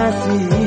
nací.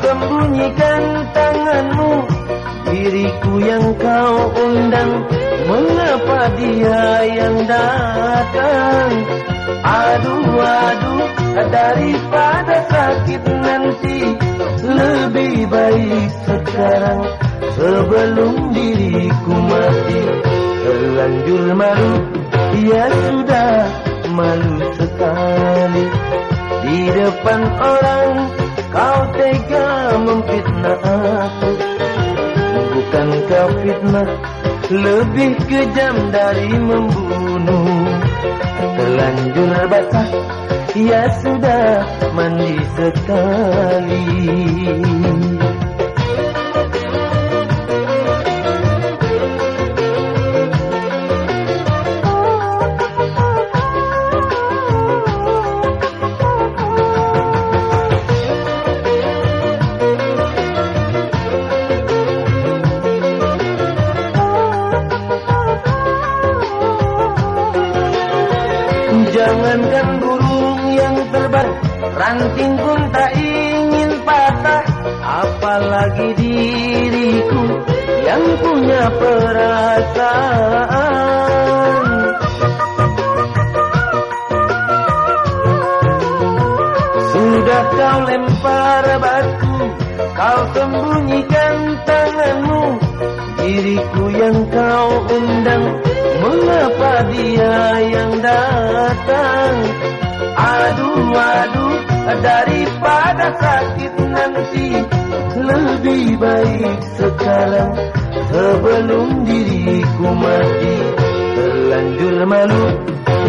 Sembunyikan tanganmu Diriku yang kau undang. Mengapa dia yang datang? Aduh aduh Daripada sakit nanti. Lebih baik sekarang Sebelum diriku mati. Terlanjur malu Ya sudah malu sekali. Di depan orang Kau tega memfitnah aku. Bukan kau fitnah Lebih kejam dari membunuh. Terlanjur basah Ya sudah mandi sekali. Jangankan burung yang terbang. Ranting pun tak ingin patah. Apalagi diriku yang punya perasaan. Sudah kau lempar batu Kau sembunyikan tanganmu. Diriku yang kau undang Mengapa dia yang datang? Aduh, aduh Daripada sakit nanti. Lebih baik sekarang Sebelum diriku mati. Terlanjur malu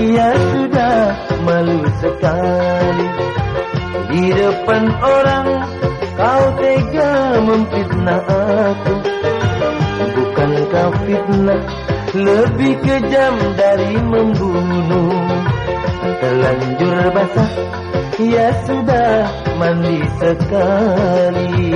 Ya sudah malu sekali. Di depan orang Kau tega memfitnah aku fitnah. Lebih kejam dari membunuh. Terlanjur basah Ya sudah mandi sekali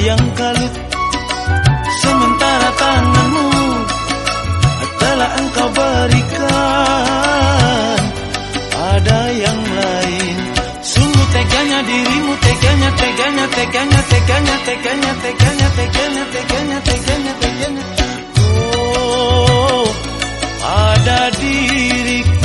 yang kalut. Sementara tanganmu Telah engkau berikan. Pada yang lain. Sungguh teganya dirimu Teganya, teganya, teganya, teganya, teganya, teganya, teganya, teganya, teganya, teganya. Oh, pada diriku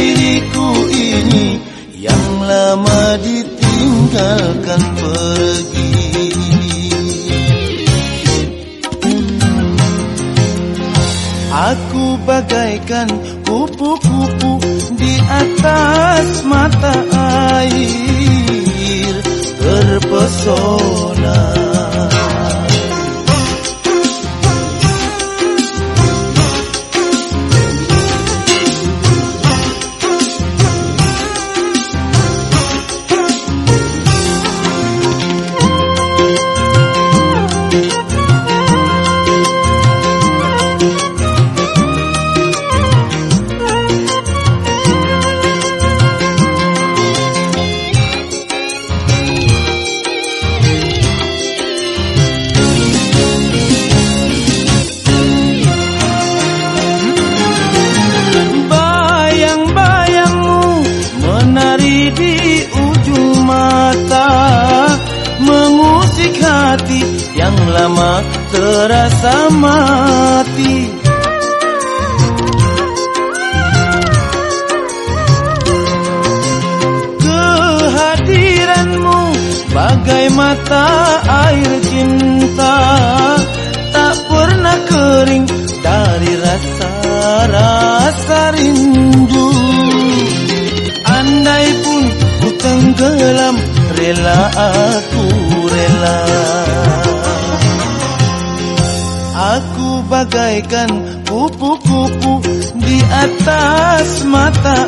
diriku yang lama terasa mati. Kehadiranmu bagai mata air cinta Tak pernah kering dari rasa-rasa rindu. Andai pun ku tenggelam rela aku rela bagaikan kupu-kupu di atas mata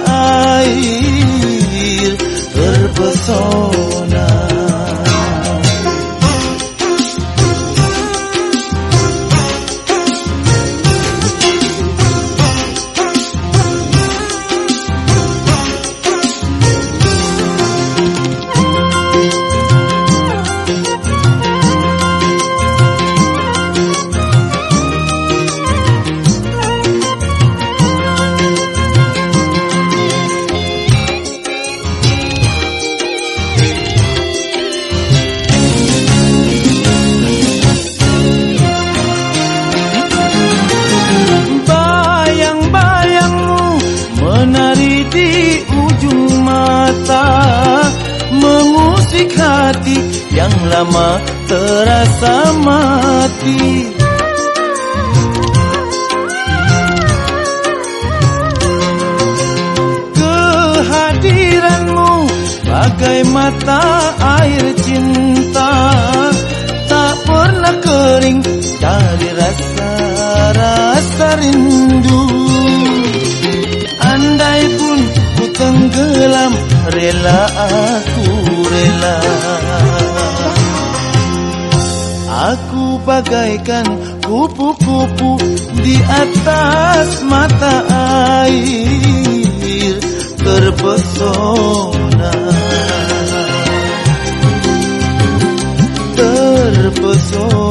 air terpesona mati Kehadiranmu bagai mata air cinta Tak pernah kering dari rasa-rasa rindu. Andai pun ku tenggelam rela aku rela Aku bagaikan kupu-kupu di atas mata air terpesona. Terpesona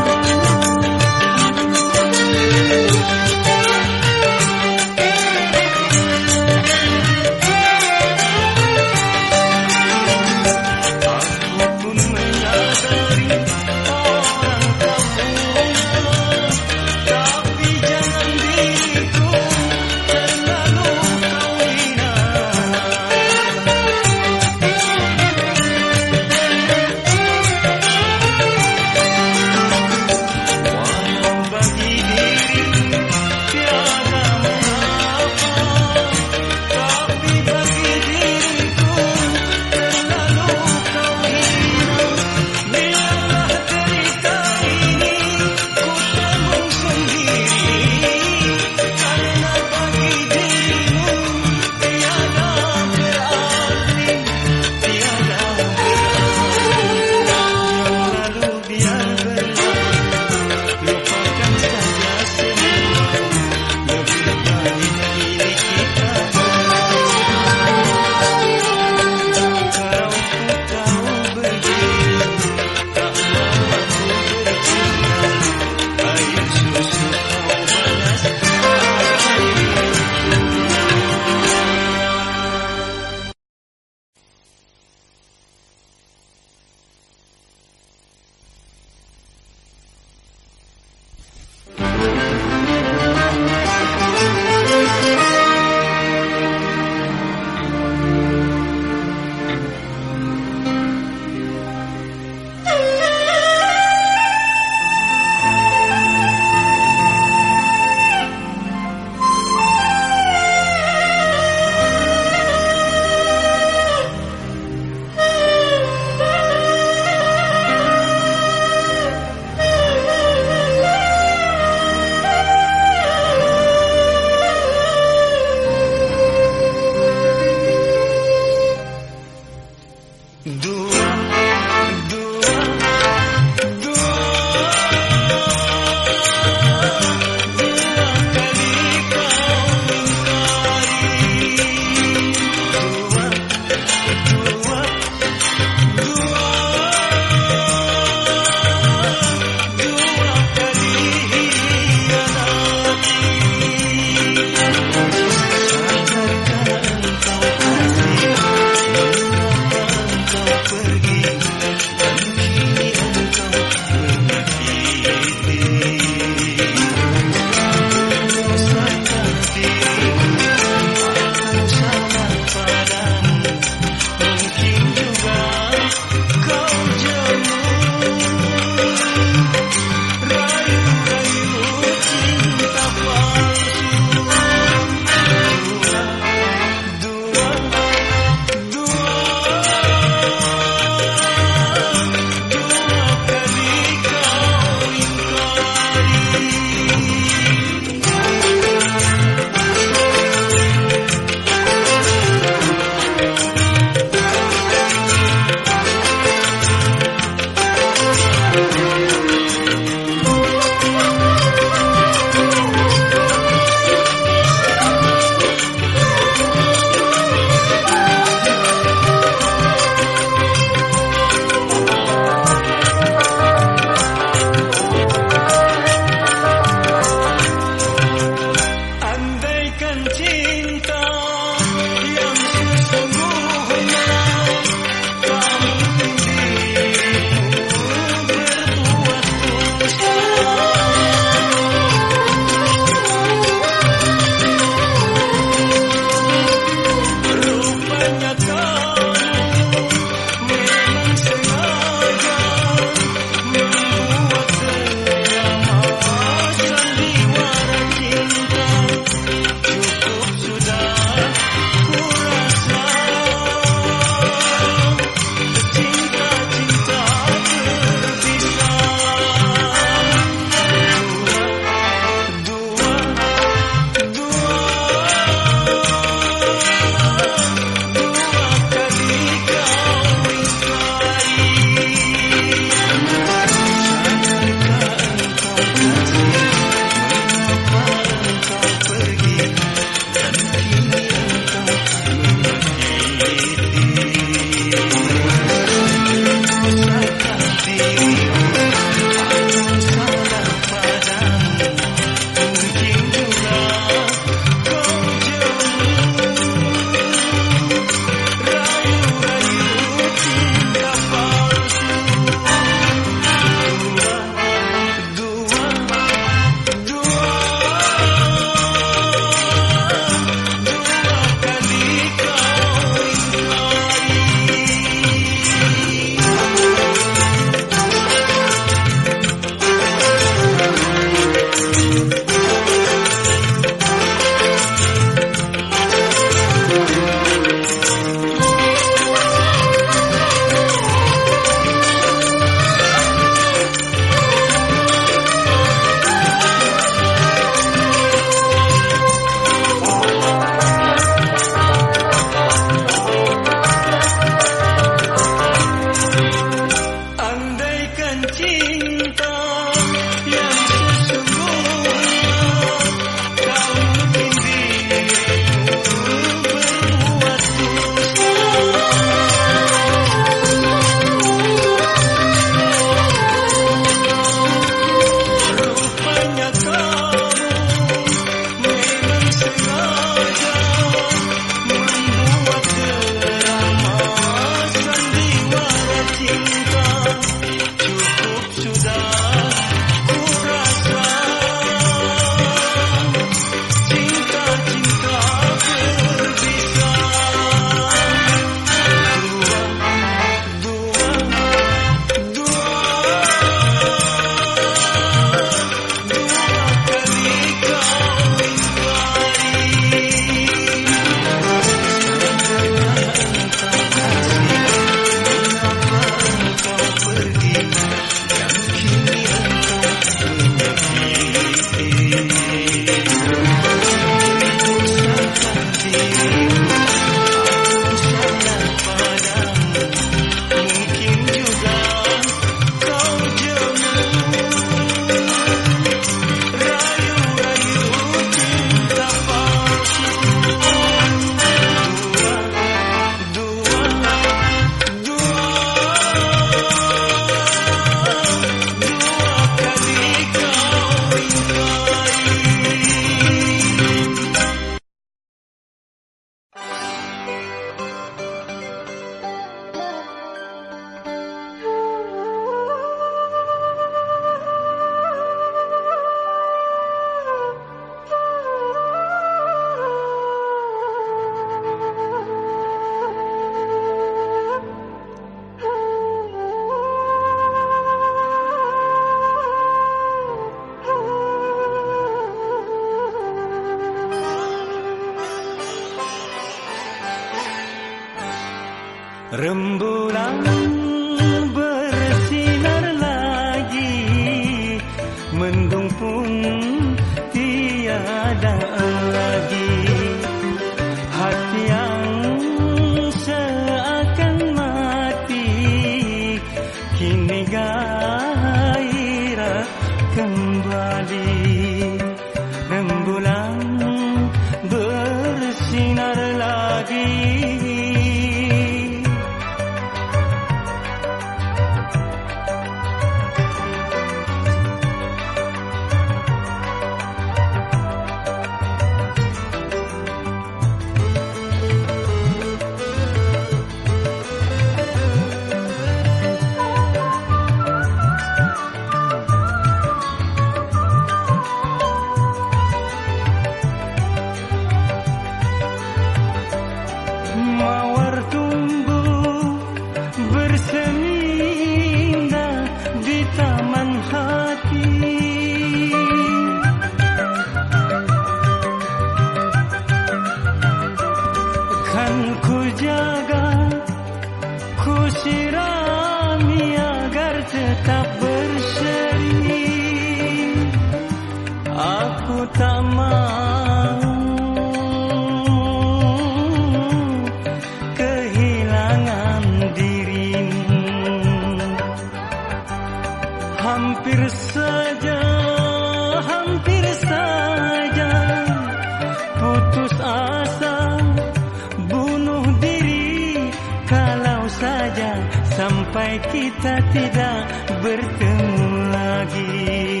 Kita tidak bertemu lagi.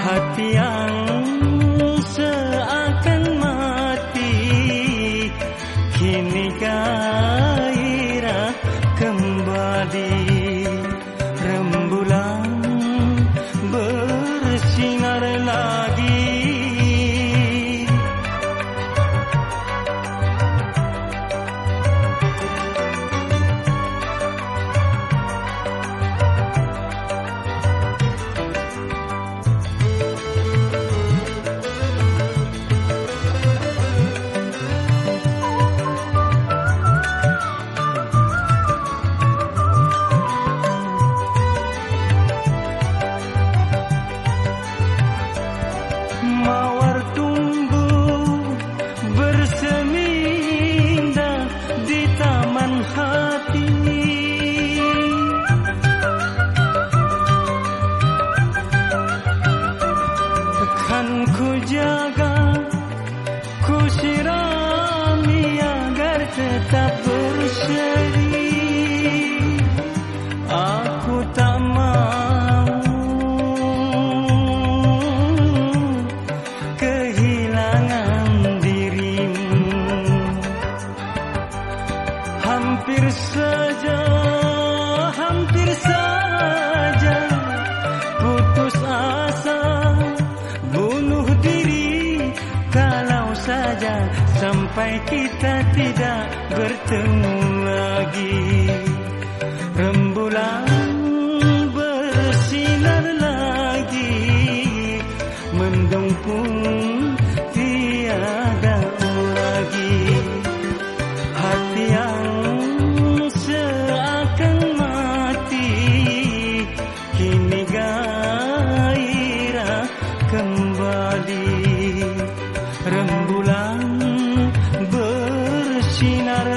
Hati yang Rembulan bersinar